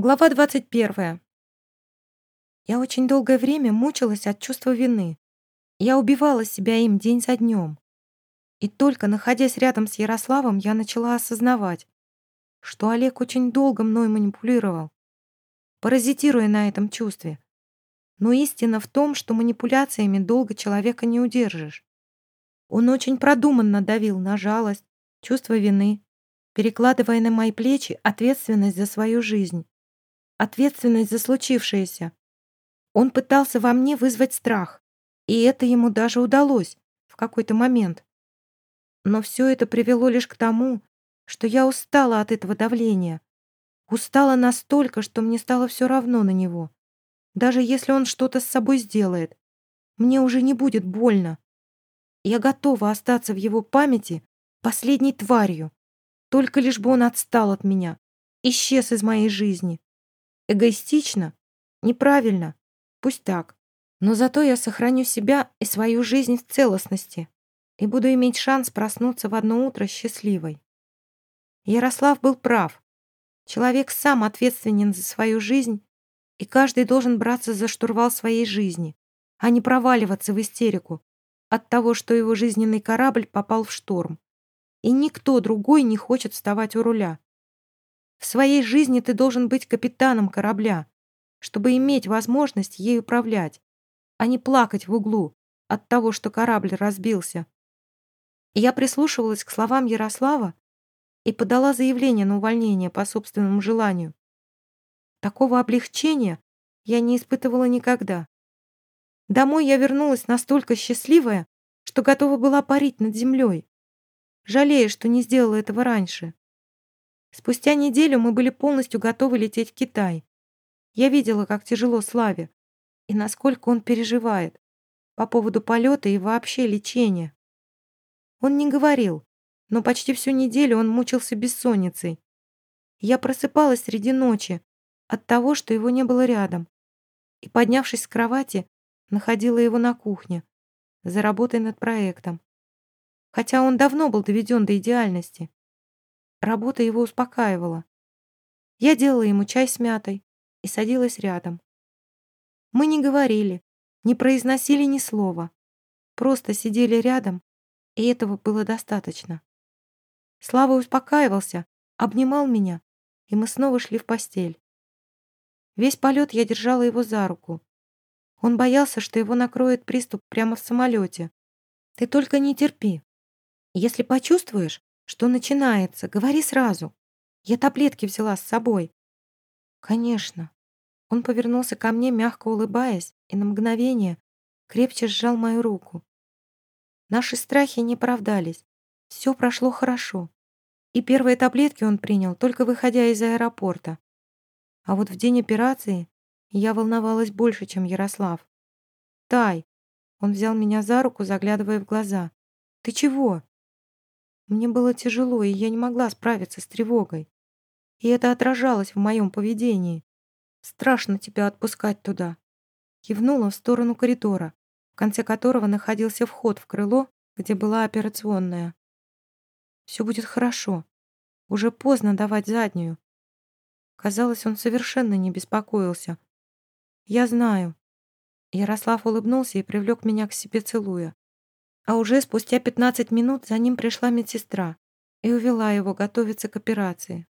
Глава 21. Я очень долгое время мучилась от чувства вины. Я убивала себя им день за днем. И только находясь рядом с Ярославом, я начала осознавать, что Олег очень долго мной манипулировал, паразитируя на этом чувстве. Но истина в том, что манипуляциями долго человека не удержишь. Он очень продуманно давил на жалость, чувство вины, перекладывая на мои плечи ответственность за свою жизнь ответственность за случившееся. Он пытался во мне вызвать страх, и это ему даже удалось в какой-то момент. Но все это привело лишь к тому, что я устала от этого давления. Устала настолько, что мне стало все равно на него. Даже если он что-то с собой сделает, мне уже не будет больно. Я готова остаться в его памяти последней тварью, только лишь бы он отстал от меня, исчез из моей жизни. Эгоистично? Неправильно. Пусть так. Но зато я сохраню себя и свою жизнь в целостности и буду иметь шанс проснуться в одно утро счастливой. Ярослав был прав. Человек сам ответственен за свою жизнь, и каждый должен браться за штурвал своей жизни, а не проваливаться в истерику от того, что его жизненный корабль попал в шторм. И никто другой не хочет вставать у руля. В своей жизни ты должен быть капитаном корабля, чтобы иметь возможность ей управлять, а не плакать в углу от того, что корабль разбился. я прислушивалась к словам Ярослава и подала заявление на увольнение по собственному желанию. Такого облегчения я не испытывала никогда. Домой я вернулась настолько счастливая, что готова была парить над землей, жалея, что не сделала этого раньше. Спустя неделю мы были полностью готовы лететь в Китай. Я видела, как тяжело Славе и насколько он переживает по поводу полета и вообще лечения. Он не говорил, но почти всю неделю он мучился бессонницей. Я просыпалась среди ночи от того, что его не было рядом, и, поднявшись с кровати, находила его на кухне, за работой над проектом. Хотя он давно был доведен до идеальности. Работа его успокаивала. Я делала ему чай с мятой и садилась рядом. Мы не говорили, не произносили ни слова. Просто сидели рядом, и этого было достаточно. Слава успокаивался, обнимал меня, и мы снова шли в постель. Весь полет я держала его за руку. Он боялся, что его накроет приступ прямо в самолете. Ты только не терпи. Если почувствуешь, что начинается? Говори сразу. Я таблетки взяла с собой. Конечно. Он повернулся ко мне, мягко улыбаясь, и на мгновение крепче сжал мою руку. Наши страхи не оправдались. Все прошло хорошо. И первые таблетки он принял, только выходя из аэропорта. А вот в день операции я волновалась больше, чем Ярослав. «Тай!» Он взял меня за руку, заглядывая в глаза. «Ты чего?» Мне было тяжело, и я не могла справиться с тревогой. И это отражалось в моем поведении. Страшно тебя отпускать туда. Кивнула в сторону коридора, в конце которого находился вход в крыло, где была операционная. Все будет хорошо. Уже поздно давать заднюю. Казалось, он совершенно не беспокоился. Я знаю. Ярослав улыбнулся и привлек меня к себе, целуя. А уже спустя 15 минут за ним пришла медсестра и увела его готовиться к операции.